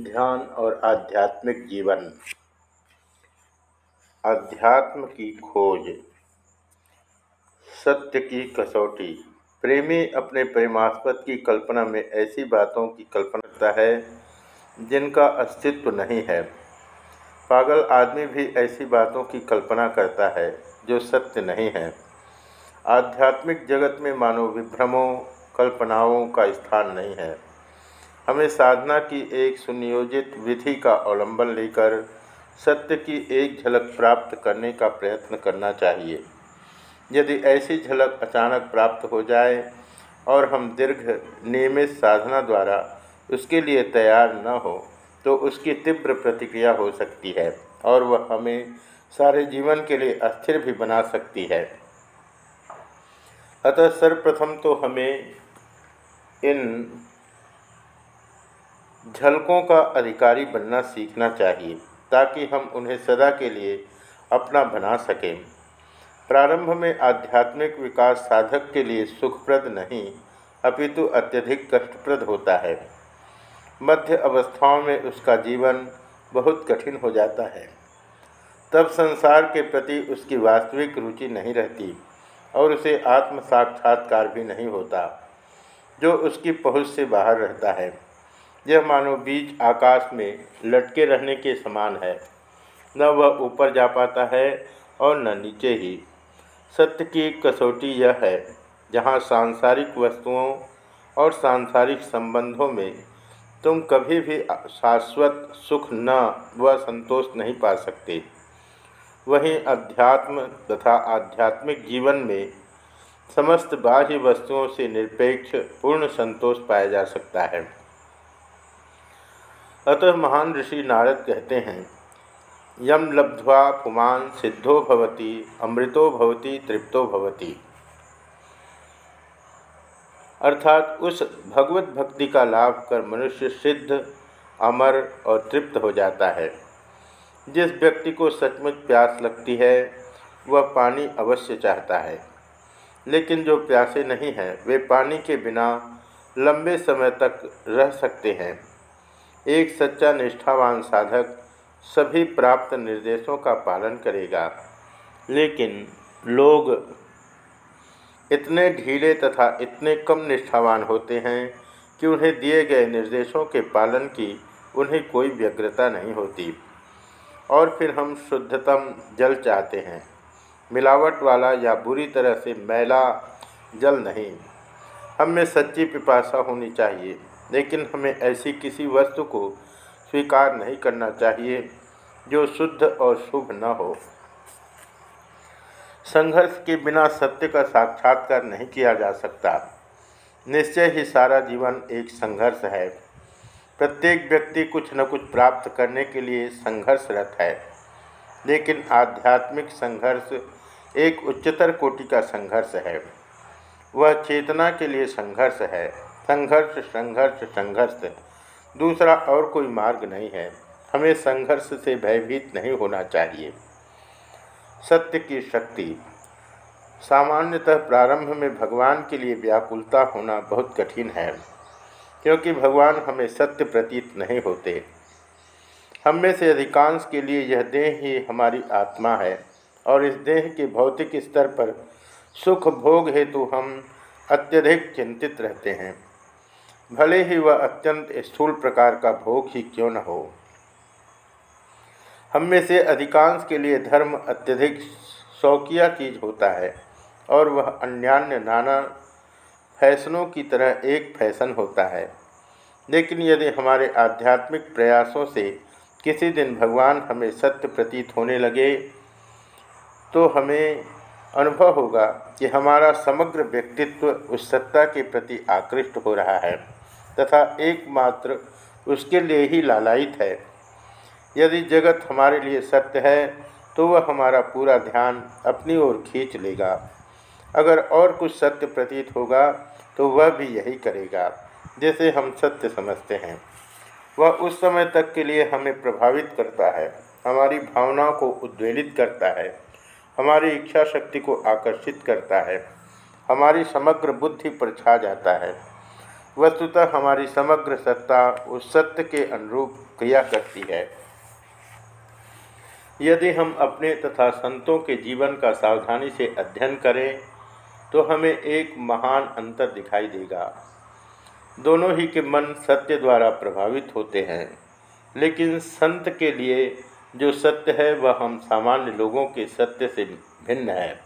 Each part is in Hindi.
ध्यान और आध्यात्मिक जीवन। अध्यात्म की खोज। सत्य की कसौटी। प्रेमी अपने प्रेमास्पद की कल्पना में ऐसी बातों की कल्पना करता है, जिनका अस्तित्व नहीं है। पागल आदमी भी ऐसी बातों की कल्पना करता है, जो सत्य नहीं है। आध्यात्मिक जगत में मानो विभ्रमों, कल्पनाओं का स्थान नहीं है। हमें साधना की एक सुनियोजित विधि का अवलंबन लेकर सत्य की एक झलक प्राप्त करने का प्रयत्न करना चाहिए। यदि ऐसी झलक अचानक प्राप्त हो जाए और हम दीर्घ नियमित साधना द्वारा उसके लिए तैयार न हो तो उसकी तीव्र प्रतिक्रिया हो सकती है और वह हमें सारे जीवन के लिए अस्थिर भी बना सकती है। अतः सर्वप्रथम तो हमें इन झलकों का अधिकारी बनना सीखना चाहिए, ताकि हम उन्हें सदा के लिए अपना बना सकें। प्रारंभ में आध्यात्मिक विकास साधक के लिए सुखप्रद नहीं, अपितु अत्यधिक कष्टप्रद होता है। मध्य अवस्थाओं में उसका जीवन बहुत कठिन हो जाता है। तब संसार के प्रति उसकी वास्तविक रुचि नहीं रहती, और उसे आत्म साक्षात्कार भी नहीं होता, जो उसकी पहुँच से बाहर रहता है। यह मानो बीज आकाश में लटके रहने के समान है। न वह ऊपर जा पाता है और न नीचे ही। सत्य की कसौटी यह है, जहाँ सांसारिक वस्तुओं और सांसारिक संबंधों में तुम कभी भी शाश्वत सुख न व संतोष नहीं पा सकते। वहीं अध्यात्म तथा आध्यात्मिक जीवन में समस्त बाह्य वस्तुओं से निरपेक्ष पूर्ण संतोष पाया जा सकता है। अतः महान ऋषि नारद कहते हैं, यम लब्ध्वा पुमान सिद्धो भवती, अमृतो भवती, तृप्तो भवती। अर्थात उस भगवत भक्ति का लाभ कर मनुष्य सिद्ध, अमर और तृप्त हो जाता है। जिस व्यक्ति को सचमुच प्यास लगती है, वह पानी अवश्य चाहता है। लेकिन जो प्यासे नहीं हैं, वे पानी के बिना लंबे समय तक रह सकते हैं। एक सच्चा निष्ठावान साधक सभी प्राप्त निर्देशों का पालन करेगा। लेकिन लोग इतने ढीले तथा इतने कम निष्ठावान होते हैं कि उन्हें दिए गए निर्देशों के पालन की उन्हें कोई व्यग्रता नहीं होती। और फिर हम शुद्धतम जल चाहते हैं। मिलावट वाला या बुरी तरह से मैला जल नहीं। हम सच्ची पिपासा होनी चाहिए। लेकिन हमें ऐसी किसी वस्तु को स्वीकार नहीं करना चाहिए जो शुद्ध और शुभ न हो। संघर्ष के बिना सत्य का साक्षात्कार नहीं किया जा सकता। निश्चय ही सारा जीवन एक संघर्ष है। प्रत्येक व्यक्ति कुछ न कुछ प्राप्त करने के लिए संघर्षरत है। लेकिन आध्यात्मिक संघर्ष एक उच्चतर कोटि का संघर्ष है। वह चेतना के लिए संघर्ष है। संघर्ष संघर्ष संघर्ष। दूसरा और कोई मार्ग नहीं है। हमें संघर्ष से भयभीत नहीं होना चाहिए। सत्य की शक्ति। सामान्यतः प्रारंभ में भगवान के लिए व्याकुलता होना बहुत कठिन है, क्योंकि भगवान हमें सत्य प्रतीत नहीं होते। हम में से अधिकांश के लिए यह देह ही हमारी आत्मा है, और इस देह के भौतिक स्तर पर सुख भोग हेतु हम अत्यधिक चिंतित रहते हैं। भले ही वह अत्यंत स्थूल प्रकार का भोग ही क्यों न हो। हम में से अधिकांश के लिए धर्म अत्यधिक शौकिया चीज़ होता है और वह अन्यान्य नाना फैसनों की तरह एक फ़ैशन होता है। लेकिन यदि हमारे आध्यात्मिक प्रयासों से किसी दिन भगवान हमें सत्य प्रतीत होने लगे तो हमें अनुभव होगा कि हमारा समग्र व्यक्तित्व उस सत्ता के प्रति आकृष्ट हो रहा है। तथा एकमात्र उसके लिए ही लालायित है। यदि जगत हमारे लिए सत्य है तो वह हमारा पूरा ध्यान अपनी ओर खींच लेगा। अगर और कुछ सत्य प्रतीत होगा तो वह भी यही करेगा, जैसे हम सत्य समझते हैं। वह उस समय तक के लिए हमें प्रभावित करता है, हमारी भावनाओं को उद्वेलित करता है, हमारी इच्छा शक्ति को आकर्षित करता है, हमारी समग्र बुद्धि पर छा जाता है। वस्तुतः हमारी समग्र सत्ता उस सत्य के अनुरूप क्रिया करती है। यदि हम अपने तथा संतों के जीवन का सावधानी से अध्ययन करें तो हमें एक महान अंतर दिखाई देगा। दोनों ही के मन सत्य द्वारा प्रभावित होते हैं, लेकिन संत के लिए जो सत्य है, वह हम सामान्य लोगों के सत्य से भिन्न है।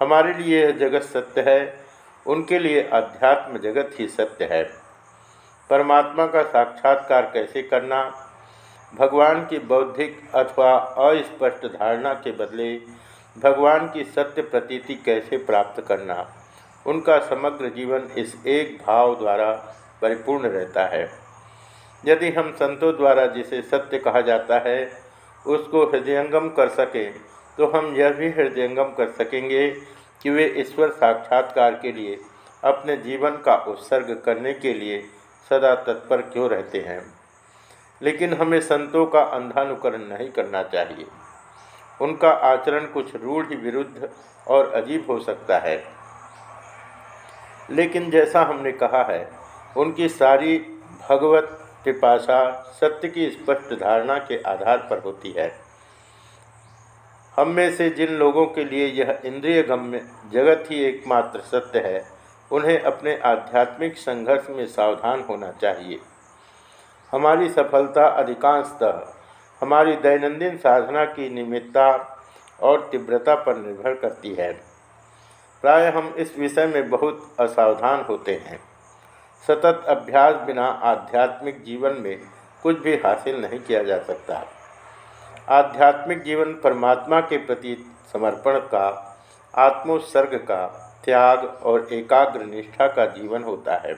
हमारे लिए यह जगत सत्य है उनके लिए अध्यात्म जगत ही सत्य है। परमात्मा का साक्षात्कार कैसे करना? भगवान की बौद्धिक अथवा अस्पष्ट धारणा के बदले भगवान की सत्य प्रतीति कैसे प्राप्त करना? उनका समग्र जीवन इस एक भाव द्वारा परिपूर्ण रहता है। यदि हम संतों द्वारा जिसे सत्य कहा जाता है, उसको हृदयंगम कर सकें तो हम यह भी हृदयंगम कर सकेंगे कि वे ईश्वर साक्षात्कार के लिए, अपने जीवन का उत्सर्ग करने के लिए सदा तत्पर क्यों रहते हैं? लेकिन हमें संतों का अंधानुकरण नहीं करना चाहिए। उनका आचरण कुछ रूढ़ विरुद्ध और अजीब हो सकता है। लेकिन जैसा हमने कहा है, उनकी सारी भगवत पिपाशा सत्य की स्पष्ट धारणा के आधार पर होती है। हम में से जिन लोगों के लिए यह इंद्रिय गम्य जगत ही एकमात्र सत्य है, उन्हें अपने आध्यात्मिक संघर्ष में सावधान होना चाहिए। हमारी सफलता अधिकांशतः हमारी दैनंदिन साधना की नियमितता और तीव्रता पर निर्भर करती है। प्राय हम इस विषय में बहुत असावधान होते हैं। सतत अभ्यास बिना आध्यात्मिक जीवन में कुछ भी हासिल नहीं किया जा सकता। आध्यात्मिक जीवन परमात्मा के प्रति समर्पण का, आत्मोत्सर्ग का, त्याग और एकाग्र निष्ठा का जीवन होता है।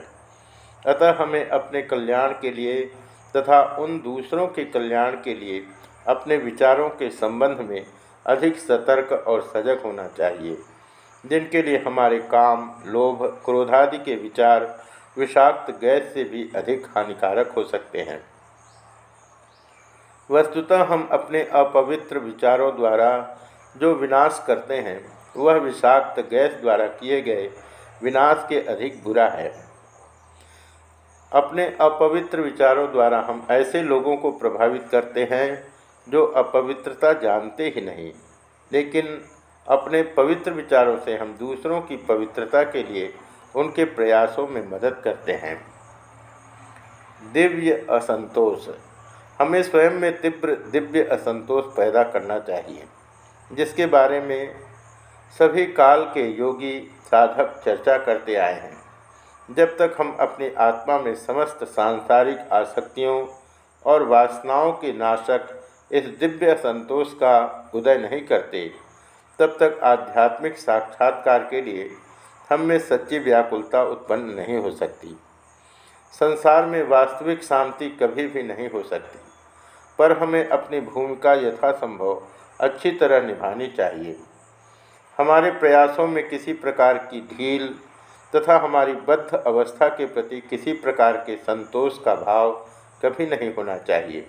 अतः हमें अपने कल्याण के लिए तथा उन दूसरों के कल्याण के लिए अपने विचारों के संबंध में अधिक सतर्क और सजग होना चाहिए। जिनके लिए हमारे काम, लोभ, क्रोधादि के विचार, विषाक्त गैस से भी अधिक हानिकारक हो सकते हैं। वस्तुतः हम अपने अपवित्र विचारों द्वारा जो विनाश करते हैं, वह विषाक्त गैस द्वारा किए गए विनाश के अधिक बुरा है। अपने अपवित्र विचारों द्वारा हम ऐसे लोगों को प्रभावित करते हैं, जो अपवित्रता जानते ही नहीं, लेकिन अपने पवित्र विचारों से हम दूसरों की पवित्रता के लिए उनके प्रयासों में मदद करते हैं। दिव्य असंतोष हमें स्वयं में तीव्र दिव्य असंतोष पैदा करना चाहिए, जिसके बारे में सभी काल के योगी साधक चर्चा करते आए हैं। जब तक हम अपनी आत्मा में समस्त सांसारिक आसक्तियों और वासनाओं के नाशक इस दिव्य संतोष का उदय नहीं करते, तब तक आध्यात्मिक साक्षात्कार के लिए हम में सच्ची व्याकुलता उत्पन्न नहीं हो सकती। संसार में वास्तविक शांति कभी भी नहीं हो सकती। पर हमें अपनी भूमिका यथासंभव अच्छी तरह निभानी चाहिए। हमारे प्रयासों में किसी प्रकार की ढील तथा हमारी बद्ध अवस्था के प्रति किसी प्रकार के संतोष का भाव कभी नहीं होना चाहिए।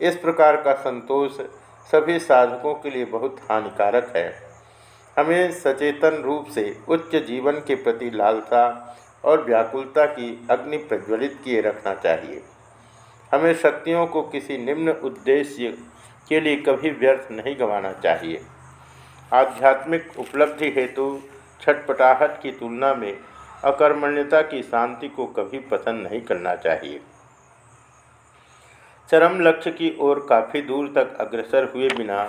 इस प्रकार का संतोष सभी साधकों के लिए बहुत हानिकारक है। हमें सचेतन रूप से उच्च जीवन के प्रति लालसा और व्याकुलता की अग्नि प्रज्वलित किए रखना चाहिए। हमें शक्तियों को किसी निम्न उद्देश्य के लिए कभी व्यर्थ नहीं गंवाना चाहिए। आध्यात्मिक उपलब्धि हेतु छटपटाहट की तुलना में अकर्मण्यता की शांति को कभी पसंद नहीं करना चाहिए। चरम लक्ष्य की ओर काफ़ी दूर तक अग्रसर हुए बिना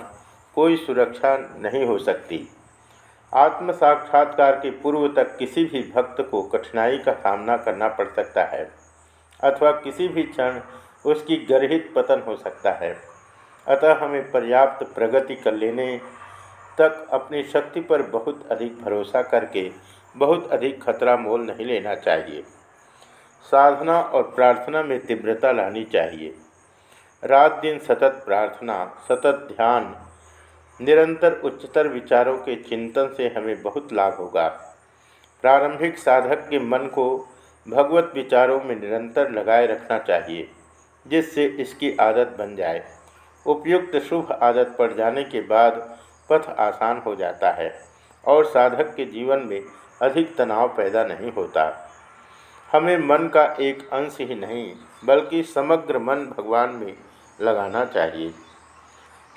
कोई सुरक्षा नहीं हो सकती। आत्म साक्षात्कार के पूर्व तक किसी भी भक्त को कठिनाई का सामना करना पड़ सकता है, अथवा किसी भी क्षण उसकी गर्हित पतन हो सकता है। अतः हमें पर्याप्त प्रगति कर लेने तक अपनी शक्ति पर बहुत अधिक भरोसा करके बहुत अधिक खतरा मोल नहीं लेना चाहिए। साधना और प्रार्थना में तीव्रता लानी चाहिए। रात दिन सतत प्रार्थना, सतत ध्यान, निरंतर उच्चतर विचारों के चिंतन से हमें बहुत लाभ होगा। प्रारंभिक साधक के मन को भगवत विचारों में निरंतर लगाए रखना चाहिए। जिससे इसकी आदत बन जाए। उपयुक्त शुभ आदत पड़ जाने के बाद पथ आसान हो जाता है और साधक के जीवन में अधिक तनाव पैदा नहीं होता। हमें मन का एक अंश ही नहीं, बल्कि समग्र मन भगवान में लगाना चाहिए।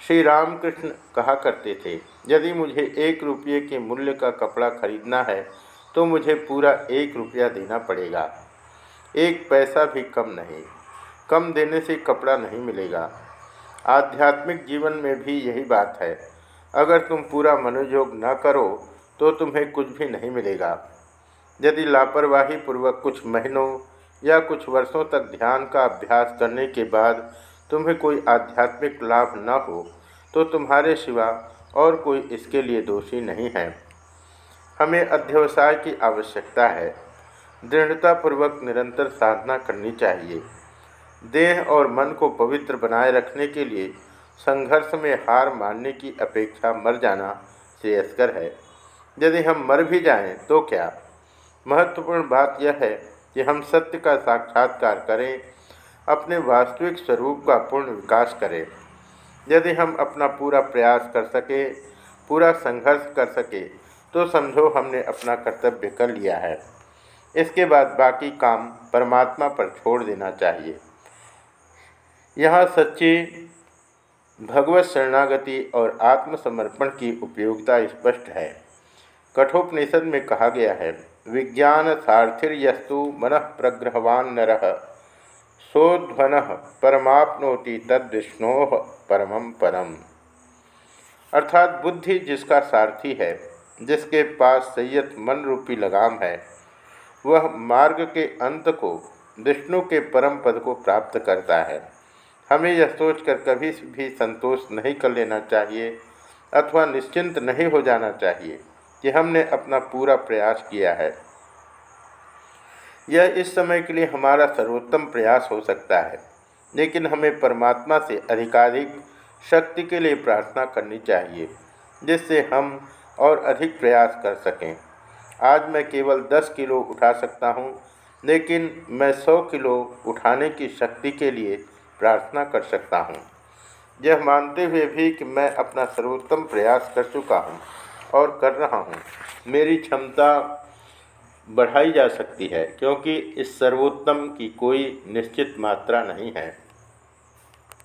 श्री रामकृष्ण कहा करते थे, यदि मुझे एक रुपये के मूल्य का कपड़ा खरीदना है तो मुझे पूरा एक रुपया देना पड़ेगा। एक पैसा भी कम नहीं। कम देने से कपड़ा नहीं मिलेगा। आध्यात्मिक जीवन में भी यही बात है। अगर तुम पूरा मनोयोग न करो तो तुम्हें कुछ भी नहीं मिलेगा। यदि लापरवाही पूर्वक कुछ महीनों या कुछ वर्षों तक ध्यान का अभ्यास करने के बाद तुम्हें कोई आध्यात्मिक लाभ न हो तो तुम्हारे सिवा और कोई इसके लिए दोषी नहीं है। हमें अध्यवसाय की आवश्यकता है। दृढ़तापूर्वक निरंतर साधना करनी चाहिए। देह और मन को पवित्र बनाए रखने के लिए संघर्ष में हार मानने की अपेक्षा मर जाना श्रेयस्कर है। यदि हम मर भी जाएँ तो क्या? महत्वपूर्ण बात यह है कि हम सत्य का साक्षात्कार करें, अपने वास्तविक स्वरूप का पूर्ण विकास करें। यदि हम अपना पूरा प्रयास कर सके, पूरा संघर्ष कर सके तो समझो हमने अपना कर्तव्य कर लिया है। इसके बाद बाकी काम परमात्मा पर छोड़ देना चाहिए। यहाँ सच्ची भगवत शरणागति और आत्मसमर्पण की उपयोगिता स्पष्ट है। कठोपनिषद में कहा गया है, विज्ञान सार्थिर्यस्तु मन प्रग्रहवान नर, सोध्वन परमाप्नोति तद्विष्णो परमम परम। अर्थात बुद्धि जिसका सारथी है, जिसके पास संयत मन रूपी लगाम है, वह मार्ग के अंत को, विष्णु के परम पद को प्राप्त करता है। हमें यह सोचकर कभी भी संतोष नहीं कर लेना चाहिए अथवा निश्चिंत नहीं हो जाना चाहिए कि हमने अपना पूरा प्रयास किया है। यह इस समय के लिए हमारा सर्वोत्तम प्रयास हो सकता है, लेकिन हमें परमात्मा से अधिकाधिक शक्ति के लिए प्रार्थना करनी चाहिए, जिससे हम और अधिक प्रयास कर सकें। आज मैं केवल 10 किलो उठा सकता हूँ, लेकिन मैं 100 किलो उठाने की शक्ति के लिए प्रार्थना कर सकता हूँ। यह मानते हुए भी कि मैं अपना सर्वोत्तम प्रयास कर चुका हूँ और कर रहा हूँ। मेरी क्षमता बढ़ाई जा सकती है, क्योंकि इस सर्वोत्तम की कोई निश्चित मात्रा नहीं है।